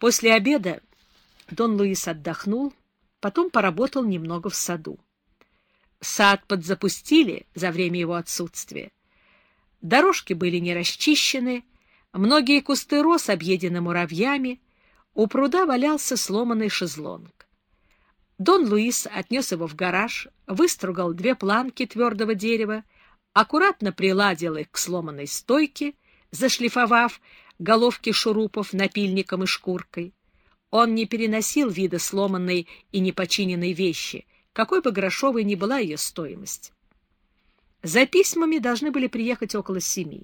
После обеда Дон Луис отдохнул, потом поработал немного в саду. Сад подзапустили за время его отсутствия. Дорожки были не расчищены, многие кусты роз объедены муравьями, у пруда валялся сломанный шезлонг. Дон Луис отнес его в гараж, выстругал две планки твердого дерева, аккуратно приладил их к сломанной стойке, зашлифовав головки шурупов напильником и шкуркой. Он не переносил вида сломанной и непочиненной вещи, какой бы грошовой ни была ее стоимость. За письмами должны были приехать около семи.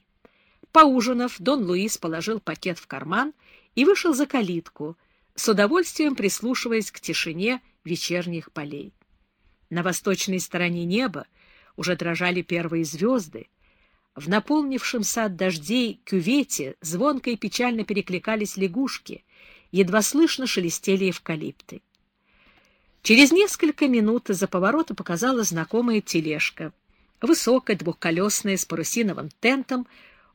Поужинав, Дон Луис положил пакет в карман и вышел за калитку, с удовольствием прислушиваясь к тишине вечерних полей. На восточной стороне неба уже дрожали первые звезды. В наполнившем сад дождей кювете звонко и печально перекликались лягушки, едва слышно шелестели эвкалипты. Через несколько минут из-за поворота показалась знакомая тележка, высокая, двухколесная, с парусиновым тентом,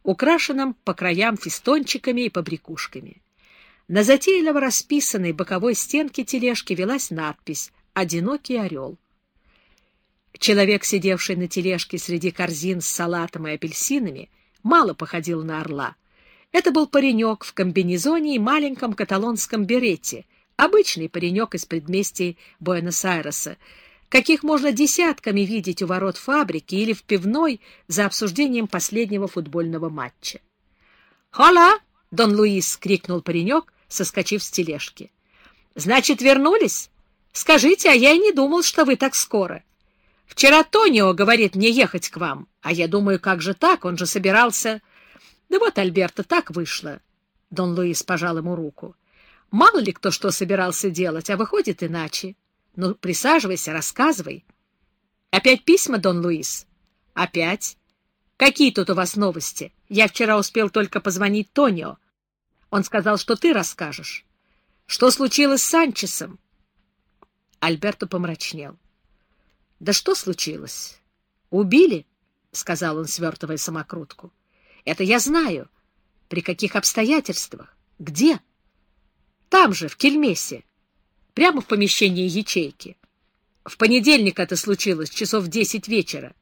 украшенным по краям фистончиками и побрякушками. На затейливо расписанной боковой стенке тележки велась надпись «Одинокий орел». Человек, сидевший на тележке среди корзин с салатом и апельсинами, мало походил на орла. Это был паренек в комбинезоне и маленьком каталонском берете, обычный паренек из предместий Буэнос-Айреса, каких можно десятками видеть у ворот фабрики или в пивной за обсуждением последнего футбольного матча. «Хола!» — Дон Луис крикнул паренек, соскочив с тележки. — Значит, вернулись? Скажите, а я и не думал, что вы так скоро. Вчера Тонио говорит мне ехать к вам, а я думаю, как же так, он же собирался... Да вот, Альберто, так вышло. Дон Луис пожал ему руку. Мало ли кто что собирался делать, а выходит иначе. Ну, присаживайся, рассказывай. Опять письма, Дон Луис? Опять. Какие тут у вас новости? Я вчера успел только позвонить Тонио. Он сказал, что ты расскажешь. Что случилось с Санчесом? Альберто помрачнел. — Да что случилось? Убили? — сказал он, свертывая самокрутку. — Это я знаю. При каких обстоятельствах? Где? — Там же, в Кельмесе. Прямо в помещении ячейки. В понедельник это случилось, часов в десять вечера.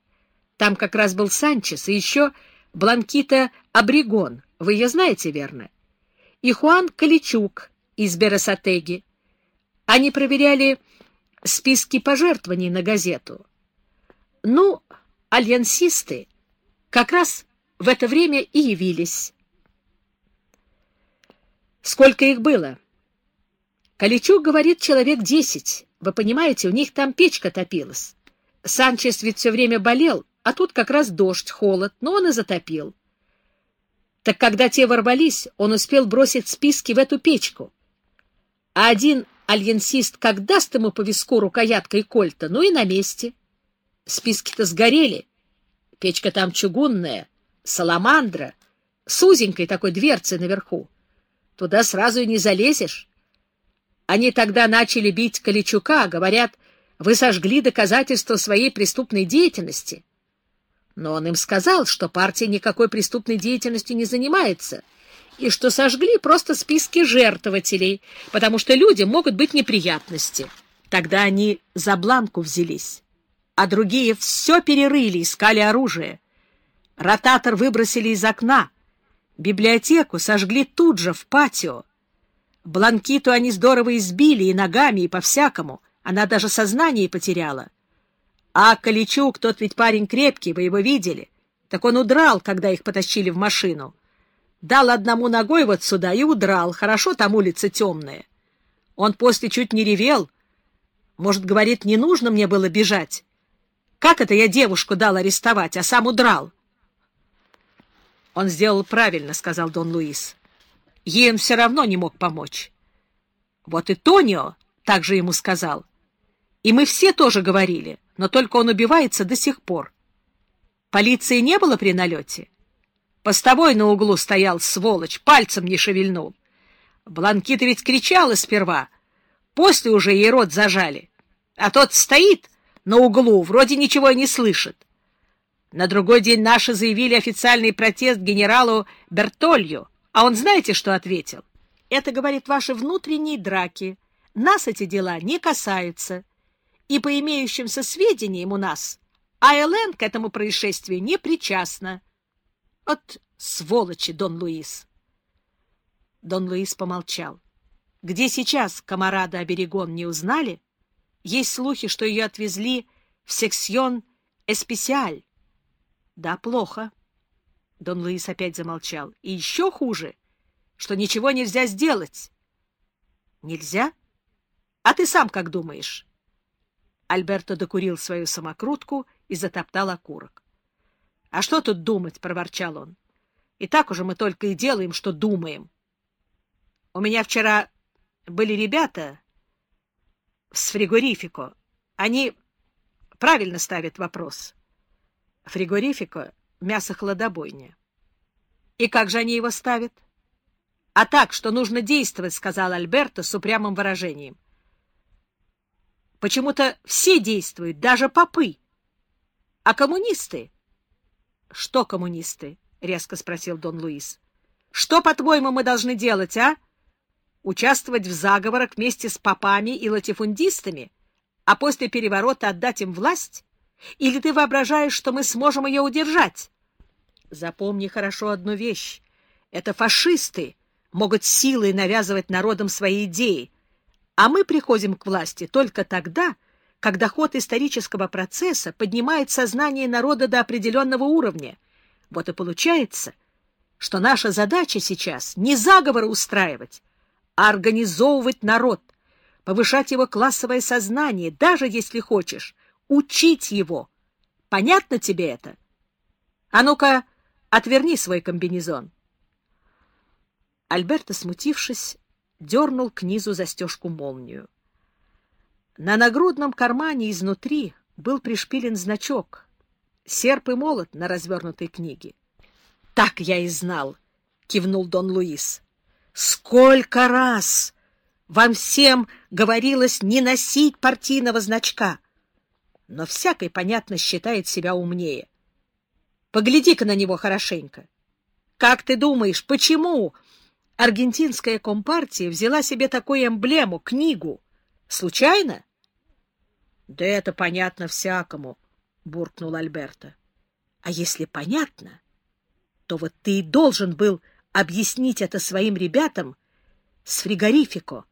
Там как раз был Санчес и еще Бланкита Абригон. Вы ее знаете, верно? — и Хуан Каличук из Берасатеги. Они проверяли списки пожертвований на газету. Ну, альянсисты как раз в это время и явились. Сколько их было? Каличук говорит, человек десять. Вы понимаете, у них там печка топилась. Санчес ведь все время болел, а тут как раз дождь, холод, но он и затопил. Так когда те ворвались, он успел бросить списки в эту печку. А один альянсист как даст ему по виску рукояткой кольта, ну и на месте. Списки-то сгорели. Печка там чугунная, саламандра, с узенькой такой дверцей наверху. Туда сразу и не залезешь. Они тогда начали бить Каличука, говорят, вы сожгли доказательства своей преступной деятельности. Но он им сказал, что партия никакой преступной деятельностью не занимается, и что сожгли просто списки жертвователей, потому что людям могут быть неприятности. Тогда они за бланку взялись, а другие все перерыли, искали оружие. Ротатор выбросили из окна, библиотеку сожгли тут же, в патио. Бланкиту они здорово избили и ногами, и по-всякому, она даже сознание потеряла. А Каличук, тот ведь парень крепкий, вы его видели. Так он удрал, когда их потащили в машину. Дал одному ногой вот сюда и удрал. Хорошо, там улица темная. Он после чуть не ревел. Может, говорит, не нужно мне было бежать. Как это я девушку дал арестовать, а сам удрал? Он сделал правильно, — сказал Дон Луис. Ей он все равно не мог помочь. Вот и Тонио также ему сказал. И мы все тоже говорили — но только он убивается до сих пор. Полиции не было при налете? Постовой на углу стоял, сволочь, пальцем не шевельнул. Бланкита ведь кричала сперва, после уже ей рот зажали. А тот стоит на углу, вроде ничего не слышит. На другой день наши заявили официальный протест генералу Бертолью, а он знаете, что ответил? Это, говорит, ваши внутренние драки. Нас эти дела не касаются. И по имеющимся сведениям у нас АЛН к этому происшествию не причастна. От сволочи, Дон Луис. Дон Луис помолчал. Где сейчас комарада Оберегон не узнали? Есть слухи, что ее отвезли в сексьон Эспесиаль. Да, плохо. Дон Луис опять замолчал. И еще хуже, что ничего нельзя сделать. Нельзя? А ты сам как думаешь? Альберто докурил свою самокрутку и затоптал окурок. — А что тут думать? — проворчал он. — И так уже мы только и делаем, что думаем. У меня вчера были ребята с фригорифико. Они правильно ставят вопрос. Фригорифико — мясо-хладобойня. И как же они его ставят? А так, что нужно действовать, — сказал Альберто с упрямым выражением. Почему-то все действуют, даже попы. А коммунисты? — Что коммунисты? — резко спросил Дон Луис. — Что, по-твоему, мы должны делать, а? — участвовать в заговорах вместе с попами и латифундистами, а после переворота отдать им власть? Или ты воображаешь, что мы сможем ее удержать? Запомни хорошо одну вещь. Это фашисты могут силой навязывать народам свои идеи, а мы приходим к власти только тогда, когда ход исторического процесса поднимает сознание народа до определенного уровня. Вот и получается, что наша задача сейчас не заговоры устраивать, а организовывать народ, повышать его классовое сознание, даже если хочешь, учить его. Понятно тебе это? А ну-ка, отверни свой комбинезон. Альберто, смутившись, дернул к низу застежку молнию. На нагрудном кармане изнутри был пришпилен значок «Серп и молот» на развернутой книге. «Так я и знал!» — кивнул Дон Луис. Сколько раз вам всем говорилось не носить партийного значка, но всякий, понятно, считает себя умнее. Погляди-ка на него хорошенько. Как ты думаешь, почему аргентинская компартия взяла себе такую эмблему, книгу? Случайно? — Да это понятно всякому, — буркнул Альберто. — А если понятно, то вот ты и должен был объяснить это своим ребятам с фригорифико,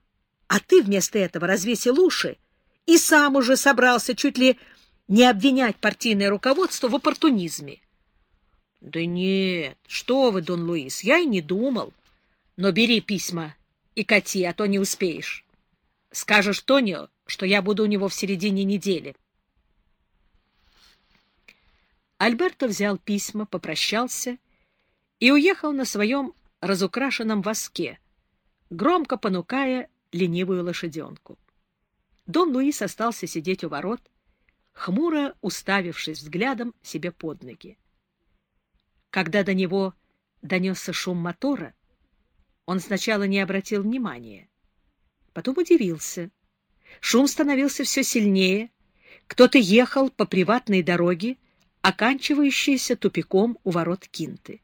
а ты вместо этого развесил уши и сам уже собрался чуть ли не обвинять партийное руководство в оппортунизме. — Да нет, что вы, Дон Луис, я и не думал. Но бери письма и кати, а то не успеешь. Скажешь Тонио, что я буду у него в середине недели. Альберто взял письма, попрощался и уехал на своем разукрашенном воске, громко понукая ленивую лошаденку. Дон Луис остался сидеть у ворот, хмуро уставившись взглядом себе под ноги. Когда до него донесся шум мотора, он сначала не обратил внимания, потом удивился. Шум становился все сильнее, кто-то ехал по приватной дороге, оканчивающейся тупиком у ворот Кинты.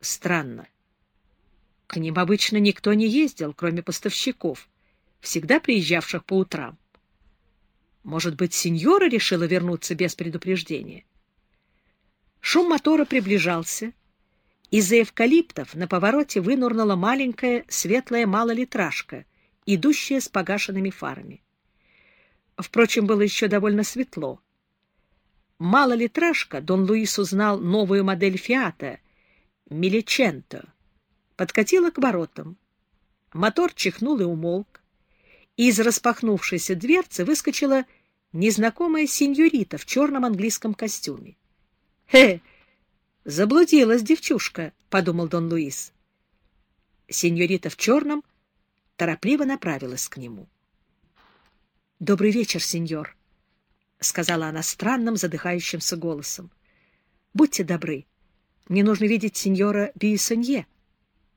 Странно. К ним обычно никто не ездил, кроме поставщиков, всегда приезжавших по утрам. Может быть, сеньора решила вернуться без предупреждения? Шум мотора приближался. Из-за эвкалиптов на повороте вынурнула маленькая светлая малолитражка, идущая с погашенными фарами. Впрочем, было еще довольно светло. Малолитражка Дон Луис узнал новую модель «Фиата» Миличенто, подкатила к воротам. Мотор чихнул и умолк. Из распахнувшейся дверцы выскочила незнакомая сеньорита в черном английском костюме. — Хе! Заблудилась девчушка, — подумал Дон Луис. Сеньорита в черном торопливо направилась к нему. — Добрый вечер, сеньор, — сказала она странным задыхающимся голосом. — Будьте добры, мне нужно видеть сеньора Биесонье.